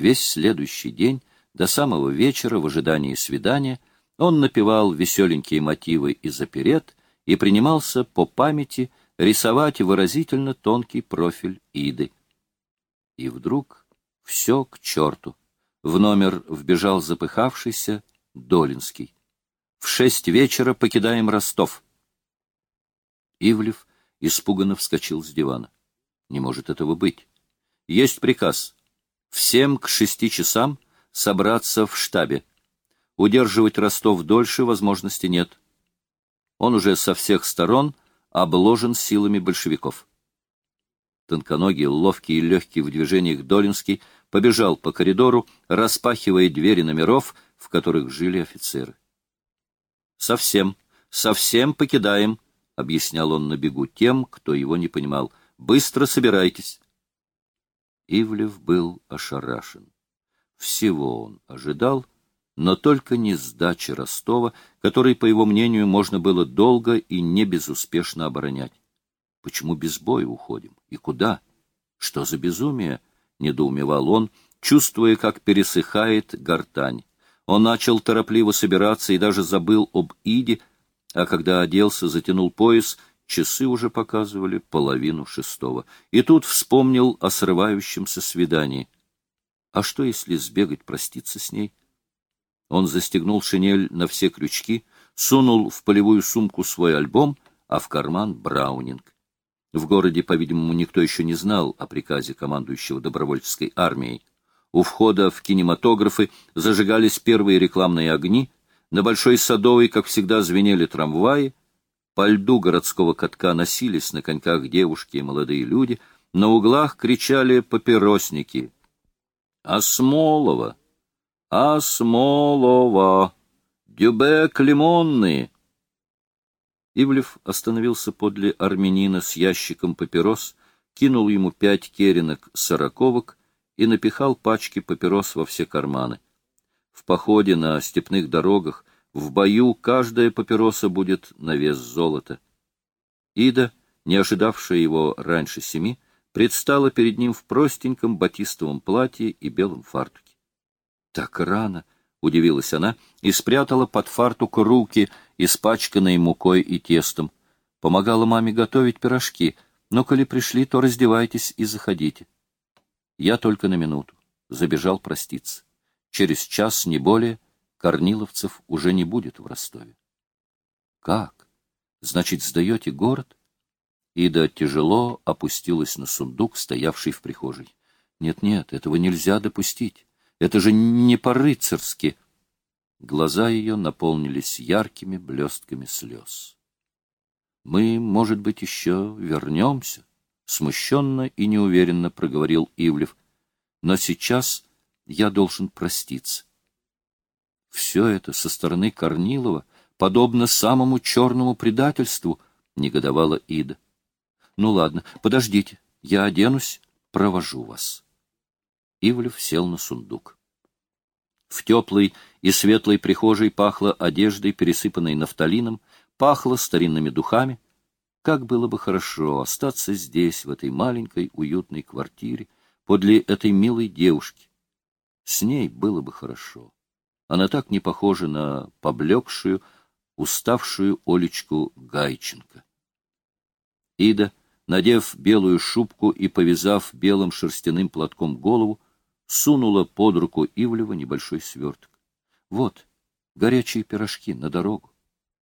Весь следующий день, до самого вечера, в ожидании свидания, он напевал веселенькие мотивы из оперет и принимался по памяти рисовать выразительно тонкий профиль Иды. И вдруг все к черту. В номер вбежал запыхавшийся Долинский. В шесть вечера покидаем Ростов. Ивлев испуганно вскочил с дивана. Не может этого быть. Есть приказ. Всем к шести часам собраться в штабе. Удерживать Ростов дольше возможности нет. Он уже со всех сторон обложен силами большевиков. Тонконогий, ловкий и легкий в движениях Долинский побежал по коридору, распахивая двери номеров, в которых жили офицеры. «Совсем, совсем покидаем», — объяснял он на бегу тем, кто его не понимал. «Быстро собирайтесь». Ивлев был ошарашен. Всего он ожидал, но только не сдачи Ростова, который, по его мнению, можно было долго и не безуспешно оборонять. Почему без боя уходим? И куда? Что за безумие? — недоумевал он, чувствуя, как пересыхает гортань. Он начал торопливо собираться и даже забыл об Иде, а когда оделся, затянул пояс, часы уже показывали половину шестого. И тут вспомнил о срывающемся свидании. А что, если сбегать проститься с ней? Он застегнул шинель на все крючки, сунул в полевую сумку свой альбом, а в карман Браунинг. В городе, по-видимому, никто еще не знал о приказе командующего добровольческой армией. У входа в кинематографы зажигались первые рекламные огни, на Большой Садовой, как всегда, звенели трамваи, по льду городского катка носились на коньках девушки и молодые люди, на углах кричали папиросники. «Осмолова! Осмолова! Дюбек лимонные!» Ивлев остановился подле армянина с ящиком папирос, кинул ему пять керенок сороковок и напихал пачки папирос во все карманы. В походе на степных дорогах, в бою каждая папироса будет на вес золота. Ида, не ожидавшая его раньше семи, предстала перед ним в простеньком батистовом платье и белом фартуке. Так рано! — удивилась она и спрятала под фартук руки, испачканные мукой и тестом. Помогала маме готовить пирожки, но коли пришли, то раздевайтесь и заходите. Я только на минуту. Забежал проститься. Через час, не более, Корниловцев уже не будет в Ростове. Как? Значит, сдаете город? Ида тяжело опустилась на сундук, стоявший в прихожей. Нет-нет, этого нельзя допустить. Это же не по-рыцарски. Глаза ее наполнились яркими блестками слез. Мы, может быть, еще вернемся, смущенно и неуверенно проговорил Ивлев. Но сейчас я должен проститься. Все это со стороны Корнилова подобно самому черному предательству, негодовала Ида. Ну ладно, подождите, я оденусь, провожу вас. Ивлев сел на сундук. В теплой и светлой прихожей пахло одеждой, пересыпанной нафталином, пахло старинными духами. Как было бы хорошо остаться здесь, в этой маленькой уютной квартире, подле этой милой девушки. С ней было бы хорошо. Она так не похожа на поблекшую, уставшую Олечку Гайченко. Ида, надев белую шубку и повязав белым шерстяным платком голову, сунула под руку Ивлева небольшой сверток. — Вот, горячие пирожки на дорогу.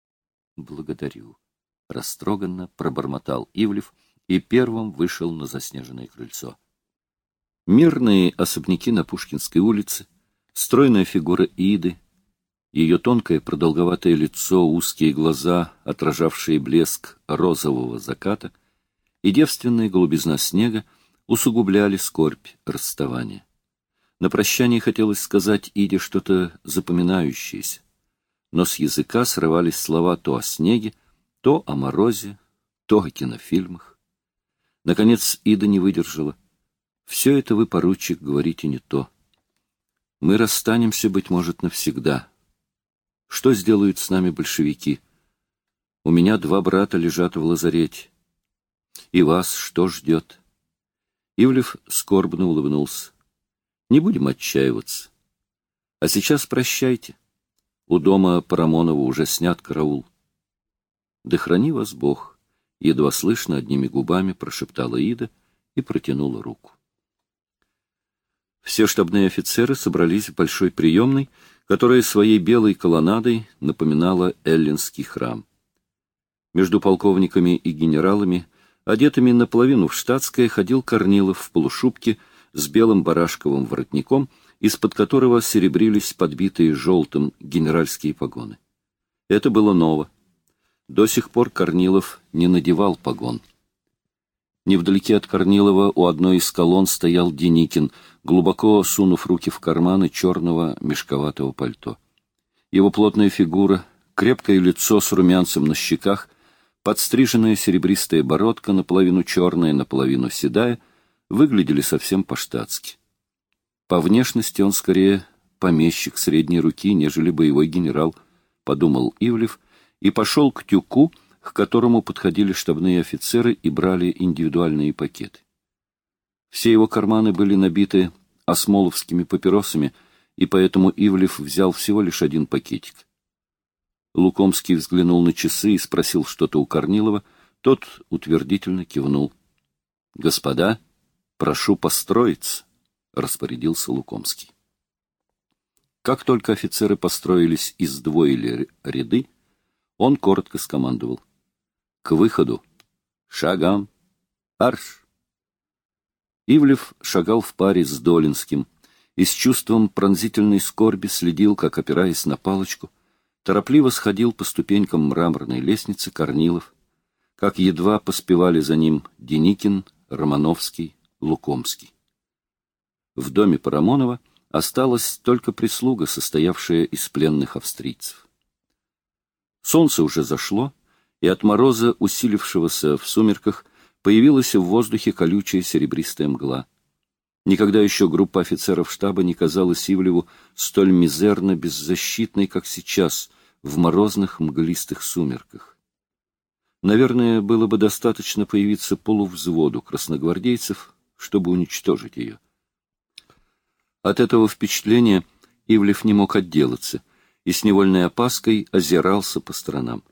— Благодарю. Растроганно пробормотал Ивлев и первым вышел на заснеженное крыльцо. Мирные особняки на Пушкинской улице, стройная фигура Иды, ее тонкое продолговатое лицо, узкие глаза, отражавшие блеск розового заката, и девственная голубизна снега усугубляли скорбь расставания. На прощание хотелось сказать Иде что-то запоминающееся, но с языка срывались слова то о снеге, то о морозе, то о кинофильмах. Наконец Ида не выдержала. «Все это вы, поручик, говорите не то. Мы расстанемся, быть может, навсегда. Что сделают с нами большевики? У меня два брата лежат в лазарете. И вас что ждет?» Ивлев скорбно улыбнулся. Не будем отчаиваться. А сейчас прощайте. У дома Парамонова уже снят караул. Да храни вас Бог, едва слышно одними губами прошептала Ида и протянула руку. Все штабные офицеры собрались в большой приемной, которая своей белой колоннадой напоминала эллинский храм. Между полковниками и генералами, одетыми наполовину в штатское, ходил Корнилов в полушубке с белым барашковым воротником, из-под которого серебрились подбитые желтым генеральские погоны. Это было ново. До сих пор Корнилов не надевал погон. Невдалеке от Корнилова у одной из колонн стоял Деникин, глубоко сунув руки в карманы черного мешковатого пальто. Его плотная фигура, крепкое лицо с румянцем на щеках, подстриженная серебристая бородка, наполовину черная, наполовину седая, выглядели совсем по-штатски. По внешности он скорее помещик средней руки, нежели боевой генерал, — подумал Ивлев, и пошел к тюку, к которому подходили штабные офицеры и брали индивидуальные пакеты. Все его карманы были набиты осмоловскими папиросами, и поэтому Ивлев взял всего лишь один пакетик. Лукомский взглянул на часы и спросил что-то у Корнилова. Тот утвердительно кивнул. — Господа, прошу построиться, — распорядился Лукомский. Как только офицеры построились и сдвоили ряды, он коротко скомандовал. — К выходу! Шагам! Арш! Ивлев шагал в паре с Долинским и с чувством пронзительной скорби следил, как, опираясь на палочку, торопливо сходил по ступенькам мраморной лестницы Корнилов, как едва поспевали за ним Деникин, Романовский, Лукомский. В доме Парамонова осталась только прислуга, состоявшая из пленных австрийцев. Солнце уже зашло, и от мороза, усилившегося в сумерках, появилась в воздухе колючая серебристая мгла. Никогда еще группа офицеров штаба не казалась Ивлеву столь мизерно беззащитной, как сейчас, в морозных мглистых сумерках. Наверное, было бы достаточно появиться полувзводу красногвардейцев, чтобы уничтожить ее. От этого впечатления Ивлев не мог отделаться и с невольной опаской озирался по сторонам.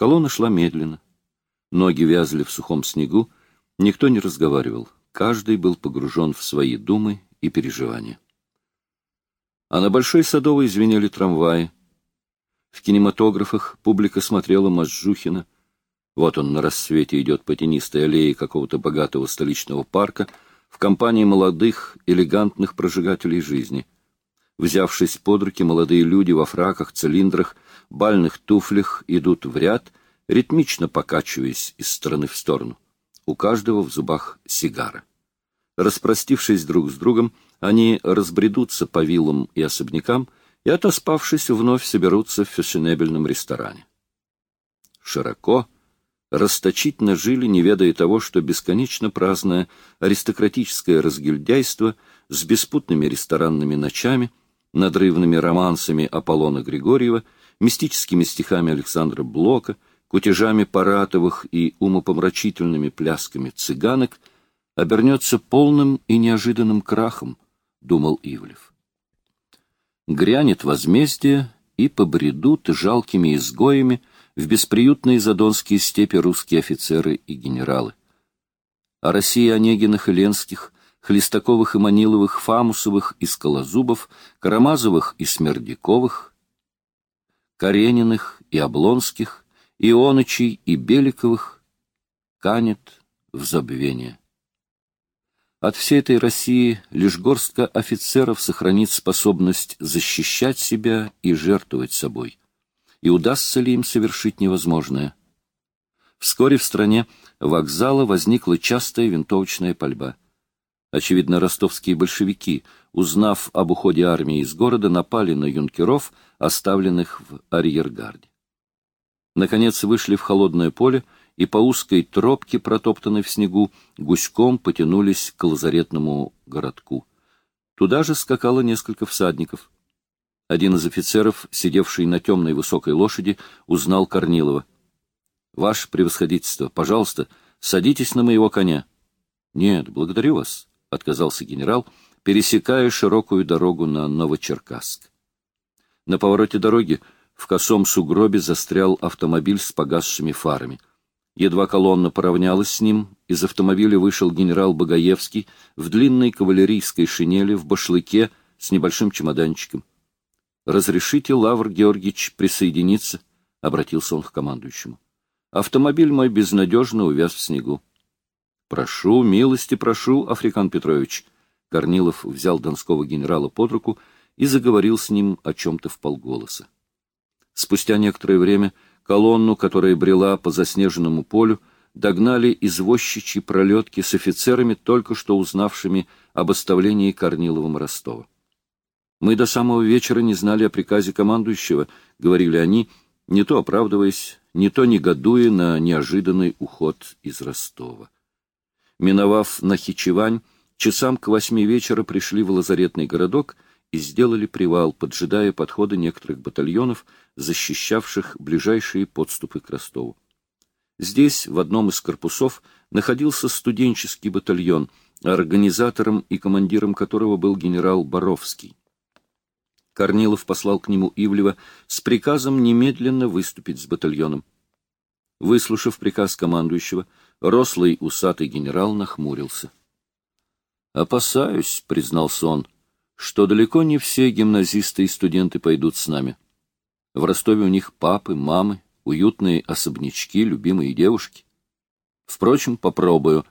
Колонна шла медленно. Ноги вязли в сухом снегу, никто не разговаривал, каждый был погружен в свои думы и переживания. А на Большой Садовой звенели трамваи. В кинематографах публика смотрела Мажухина. Вот он на рассвете идет по тенистой аллее какого-то богатого столичного парка в компании молодых, элегантных прожигателей жизни. Взявшись под руки, молодые люди во фраках, цилиндрах, бальных туфлях идут в ряд — ритмично покачиваясь из стороны в сторону. У каждого в зубах сигара. Распростившись друг с другом, они разбредутся по виллам и особнякам и, отоспавшись, вновь соберутся в фешенебельном ресторане. Широко, расточительно жили, не ведая того, что бесконечно праздное аристократическое разгильдяйство с беспутными ресторанными ночами, надрывными романсами Аполлона Григорьева, мистическими стихами Александра Блока — кутежами Паратовых и умопомрачительными плясками цыганок обернется полным и неожиданным крахом, — думал Ивлев. Грянет возмездие, и побредут жалкими изгоями в бесприютные задонские степи русские офицеры и генералы. А Россия Онегиных и Ленских, Хлестаковых и Маниловых, Фамусовых и Скалозубов, Карамазовых и Смердяковых, Карениных и Облонских — Ионычей и Беликовых канет в забвение. От всей этой России лишь горстка офицеров сохранит способность защищать себя и жертвовать собой. И удастся ли им совершить невозможное? Вскоре в стране вокзала возникла частая винтовочная пальба. Очевидно, ростовские большевики, узнав об уходе армии из города, напали на юнкеров, оставленных в арьергарде. Наконец вышли в холодное поле и по узкой тропке, протоптанной в снегу, гуськом потянулись к лазаретному городку. Туда же скакало несколько всадников. Один из офицеров, сидевший на темной высокой лошади, узнал Корнилова. — Ваше превосходительство, пожалуйста, садитесь на моего коня. — Нет, благодарю вас, — отказался генерал, пересекая широкую дорогу на Новочеркасск. На повороте дороги в косом сугробе застрял автомобиль с погасшими фарами. Едва колонна поравнялась с ним, из автомобиля вышел генерал Богоевский в длинной кавалерийской шинели, в башлыке, с небольшим чемоданчиком. «Разрешите, Лавр Георгиевич, присоединиться?» — обратился он к командующему. «Автомобиль мой безнадежно увяз в снегу». «Прошу, милости прошу, Африкан Петрович». Корнилов взял донского генерала под руку и заговорил с ним о чем-то в полголоса. Спустя некоторое время колонну, которая брела по заснеженному полю, догнали извозчичьи пролетки с офицерами, только что узнавшими об оставлении Корниловым Ростова. «Мы до самого вечера не знали о приказе командующего», — говорили они, не то оправдываясь, не то негодуя на неожиданный уход из Ростова. Миновав Нахичевань, часам к восьми вечера пришли в лазаретный городок — и сделали привал, поджидая подхода некоторых батальонов, защищавших ближайшие подступы к Ростову. Здесь, в одном из корпусов, находился студенческий батальон, организатором и командиром которого был генерал Боровский. Корнилов послал к нему Ивлева с приказом немедленно выступить с батальоном. Выслушав приказ командующего, рослый усатый генерал нахмурился. «Опасаюсь», — признался он, — что далеко не все гимназисты и студенты пойдут с нами. В Ростове у них папы, мамы, уютные особнячки, любимые девушки. Впрочем, попробую.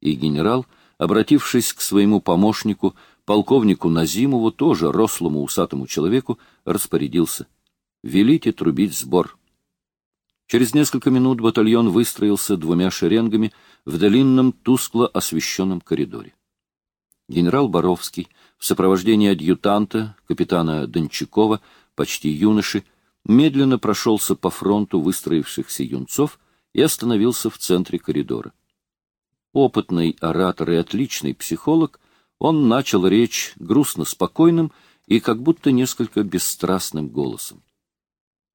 И генерал, обратившись к своему помощнику, полковнику Назимову, тоже рослому усатому человеку, распорядился. «Велите трубить сбор». Через несколько минут батальон выстроился двумя шеренгами в длинном, тускло освещенном коридоре. Генерал Боровский в сопровождении адъютанта, капитана Дончакова, почти юноши, медленно прошелся по фронту выстроившихся юнцов и остановился в центре коридора. Опытный оратор и отличный психолог, он начал речь грустно спокойным и как будто несколько бесстрастным голосом.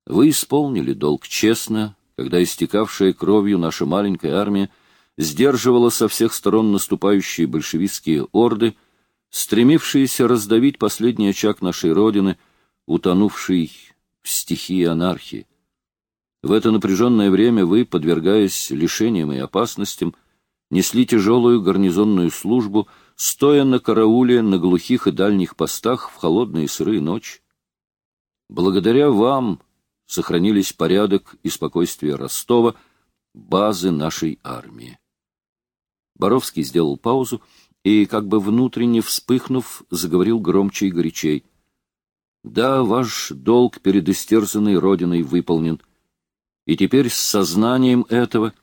Вы исполнили долг честно, когда истекавшая кровью наша маленькая армия сдерживала со всех сторон наступающие большевистские орды, стремившиеся раздавить последний очаг нашей Родины, утонувший в стихии анархии. В это напряженное время вы, подвергаясь лишениям и опасностям, несли тяжелую гарнизонную службу, стоя на карауле на глухих и дальних постах в холодные сырые ночи. Благодаря вам сохранились порядок и спокойствие Ростова, базы нашей армии. Боровский сделал паузу и, как бы внутренне вспыхнув, заговорил громче и горячей. «Да, ваш долг перед истерзанной Родиной выполнен. И теперь с сознанием этого,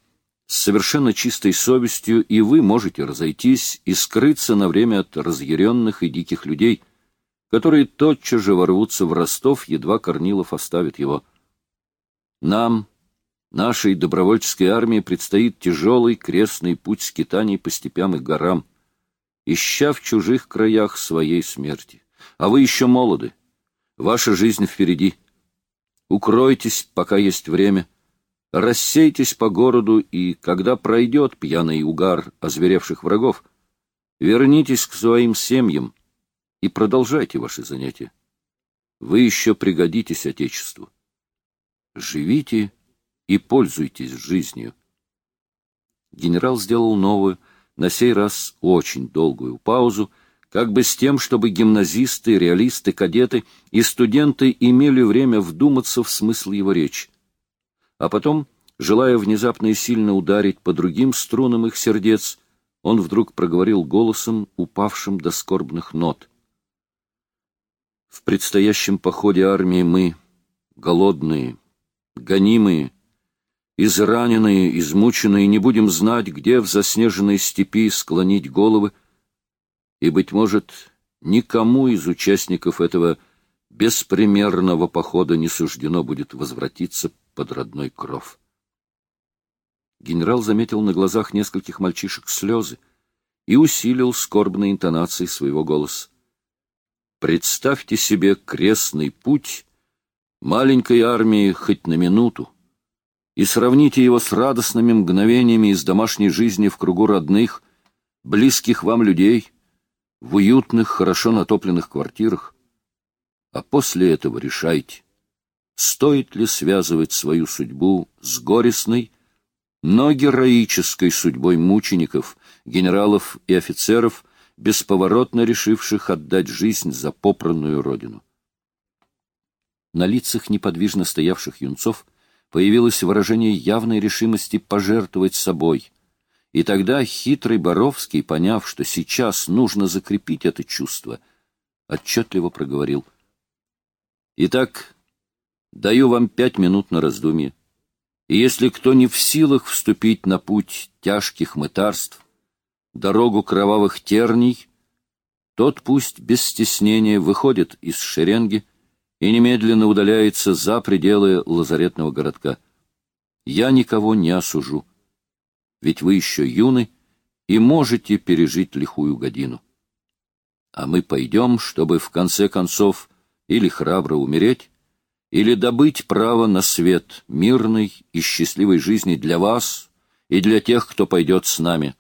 с совершенно чистой совестью, и вы можете разойтись и скрыться на время от разъяренных и диких людей, которые тотчас же ворвутся в Ростов, едва Корнилов оставит его. Нам, Нашей добровольческой армии предстоит тяжелый крестный путь скитаний по степям и горам, ища в чужих краях своей смерти. А вы еще молоды. Ваша жизнь впереди. Укройтесь, пока есть время. Рассейтесь по городу, и, когда пройдет пьяный угар озверевших врагов, вернитесь к своим семьям и продолжайте ваши занятия. Вы еще пригодитесь Отечеству. Живите и пользуйтесь жизнью. Генерал сделал новую, на сей раз очень долгую паузу, как бы с тем, чтобы гимназисты, реалисты, кадеты и студенты имели время вдуматься в смысл его речи. А потом, желая внезапно и сильно ударить по другим струнам их сердец, он вдруг проговорил голосом, упавшим до скорбных нот. В предстоящем походе армии мы, голодные, гонимые, израненные, измученные, не будем знать, где в заснеженной степи склонить головы, и, быть может, никому из участников этого беспримерного похода не суждено будет возвратиться под родной кров. Генерал заметил на глазах нескольких мальчишек слезы и усилил скорбные интонации своего голоса. Представьте себе крестный путь маленькой армии хоть на минуту, и сравните его с радостными мгновениями из домашней жизни в кругу родных, близких вам людей, в уютных, хорошо натопленных квартирах. А после этого решайте, стоит ли связывать свою судьбу с горестной, но героической судьбой мучеников, генералов и офицеров, бесповоротно решивших отдать жизнь за попранную родину. На лицах неподвижно стоявших юнцов появилось выражение явной решимости пожертвовать собой. И тогда хитрый Боровский, поняв, что сейчас нужно закрепить это чувство, отчетливо проговорил. «Итак, даю вам пять минут на раздумье. И если кто не в силах вступить на путь тяжких мытарств, дорогу кровавых терний, тот пусть без стеснения выходит из шеренги и немедленно удаляется за пределы лазаретного городка. Я никого не осужу, ведь вы еще юны и можете пережить лихую годину. А мы пойдем, чтобы в конце концов или храбро умереть, или добыть право на свет мирной и счастливой жизни для вас и для тех, кто пойдет с нами.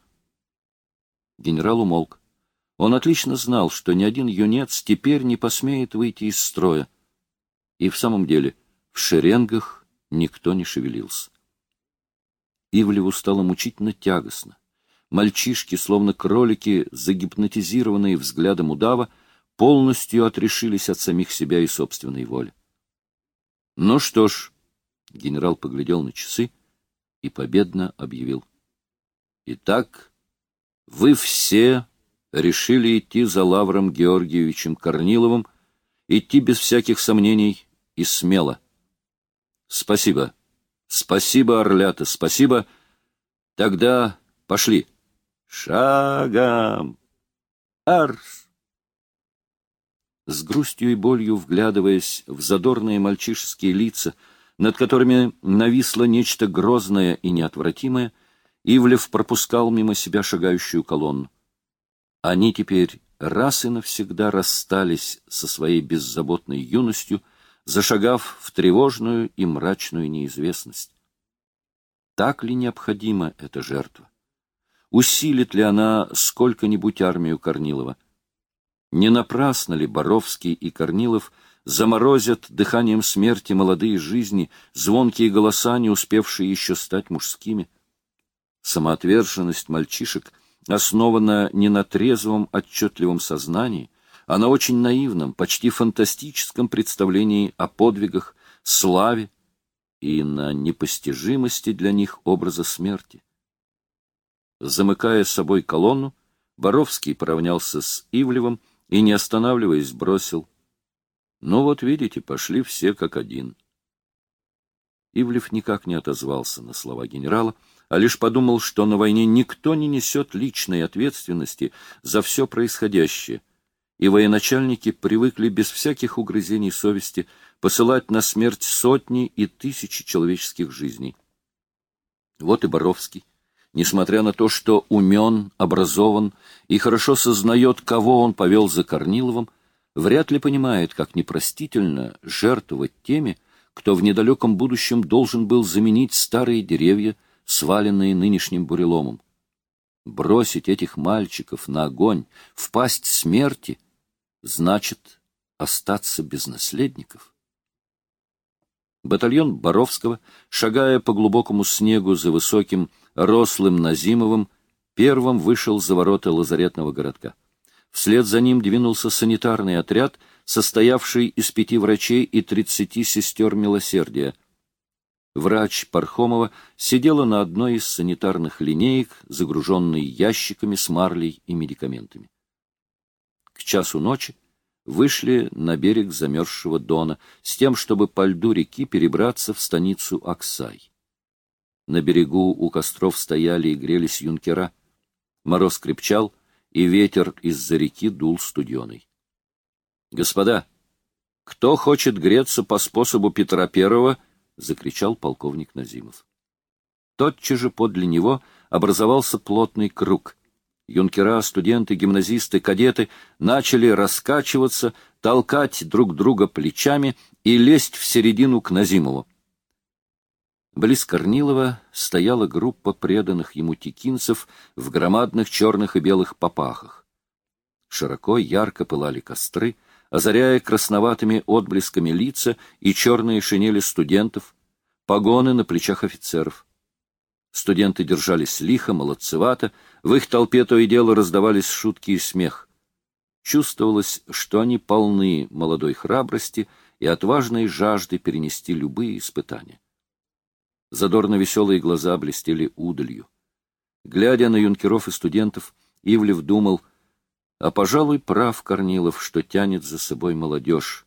Генерал умолк. Он отлично знал, что ни один юнец теперь не посмеет выйти из строя. И в самом деле в шеренгах никто не шевелился. Ивлеву стало мучительно тягостно. Мальчишки, словно кролики, загипнотизированные взглядом удава, полностью отрешились от самих себя и собственной воли. Ну что ж, генерал поглядел на часы и победно объявил. Итак, вы все решили идти за Лавром Георгиевичем Корниловым, идти без всяких сомнений и смело. Спасибо. Спасибо, Орлята, спасибо. Тогда пошли. Шагом. Арс. С грустью и болью вглядываясь в задорные мальчишеские лица, над которыми нависло нечто грозное и неотвратимое, Ивлев пропускал мимо себя шагающую колонну. Они теперь раз и навсегда расстались со своей беззаботной юностью, зашагав в тревожную и мрачную неизвестность. Так ли необходима эта жертва? Усилит ли она сколько-нибудь армию Корнилова? Не напрасно ли Боровский и Корнилов заморозят дыханием смерти молодые жизни, звонкие голоса, не успевшие еще стать мужскими? Самоотверженность мальчишек основана не на трезвом отчетливом сознании, а на очень наивном, почти фантастическом представлении о подвигах, славе и на непостижимости для них образа смерти. Замыкая собой колонну, Боровский поравнялся с Ивлевым и, не останавливаясь, бросил. «Ну вот, видите, пошли все как один». Ивлев никак не отозвался на слова генерала, а лишь подумал, что на войне никто не несет личной ответственности за все происходящее, и военачальники привыкли без всяких угрызений совести посылать на смерть сотни и тысячи человеческих жизней. Вот и Боровский, несмотря на то, что умен, образован и хорошо сознает, кого он повел за Корниловым, вряд ли понимает, как непростительно жертвовать теми, кто в недалеком будущем должен был заменить старые деревья, сваленные нынешним буреломом. Бросить этих мальчиков на огонь, впасть смерти, значит остаться без наследников. Батальон Боровского, шагая по глубокому снегу за высоким, рослым Назимовым, первым вышел за ворота лазаретного городка. Вслед за ним двинулся санитарный отряд, состоявший из пяти врачей и тридцати сестер милосердия — Врач Пархомова сидела на одной из санитарных линеек, загруженной ящиками с марлей и медикаментами. К часу ночи вышли на берег замерзшего Дона с тем, чтобы по льду реки перебраться в станицу Аксай. На берегу у костров стояли и грелись юнкера. Мороз крепчал, и ветер из-за реки дул студеный. — Господа, кто хочет греться по способу Петра Первого —— закричал полковник Назимов. Тотчас же подле него образовался плотный круг. Юнкера, студенты, гимназисты, кадеты начали раскачиваться, толкать друг друга плечами и лезть в середину к Назимову. Близ Корнилова стояла группа преданных ему текинцев в громадных черных и белых попахах. Широко, ярко пылали костры, озаряя красноватыми отблесками лица и черные шинели студентов, погоны на плечах офицеров. Студенты держались лихо, молодцевато, в их толпе то и дело раздавались шутки и смех. Чувствовалось, что они полны молодой храбрости и отважной жажды перенести любые испытания. Задорно веселые глаза блестели удалью. Глядя на юнкеров и студентов, Ивлев думал, а, пожалуй, прав Корнилов, что тянет за собой молодежь.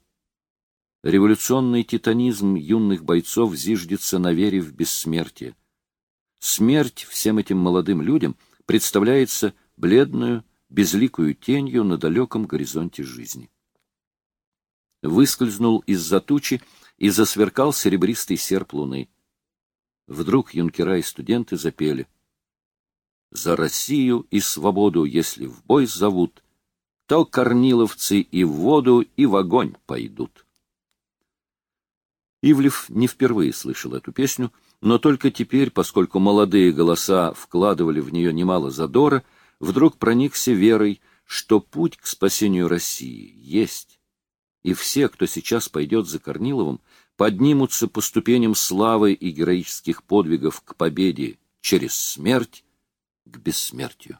Революционный титанизм юных бойцов зиждется на вере в бессмертие. Смерть всем этим молодым людям представляется бледную, безликую тенью на далеком горизонте жизни. Выскользнул из-за тучи и засверкал серебристый серп луны. Вдруг юнкера и студенты запели. «За Россию и свободу, если в бой зовут, то корниловцы и в воду, и в огонь пойдут». Ивлев не впервые слышал эту песню, но только теперь, поскольку молодые голоса вкладывали в нее немало задора, вдруг проникся верой, что путь к спасению России есть. И все, кто сейчас пойдет за Корниловым, поднимутся по ступеням славы и героических подвигов к победе через смерть, к бессмертию.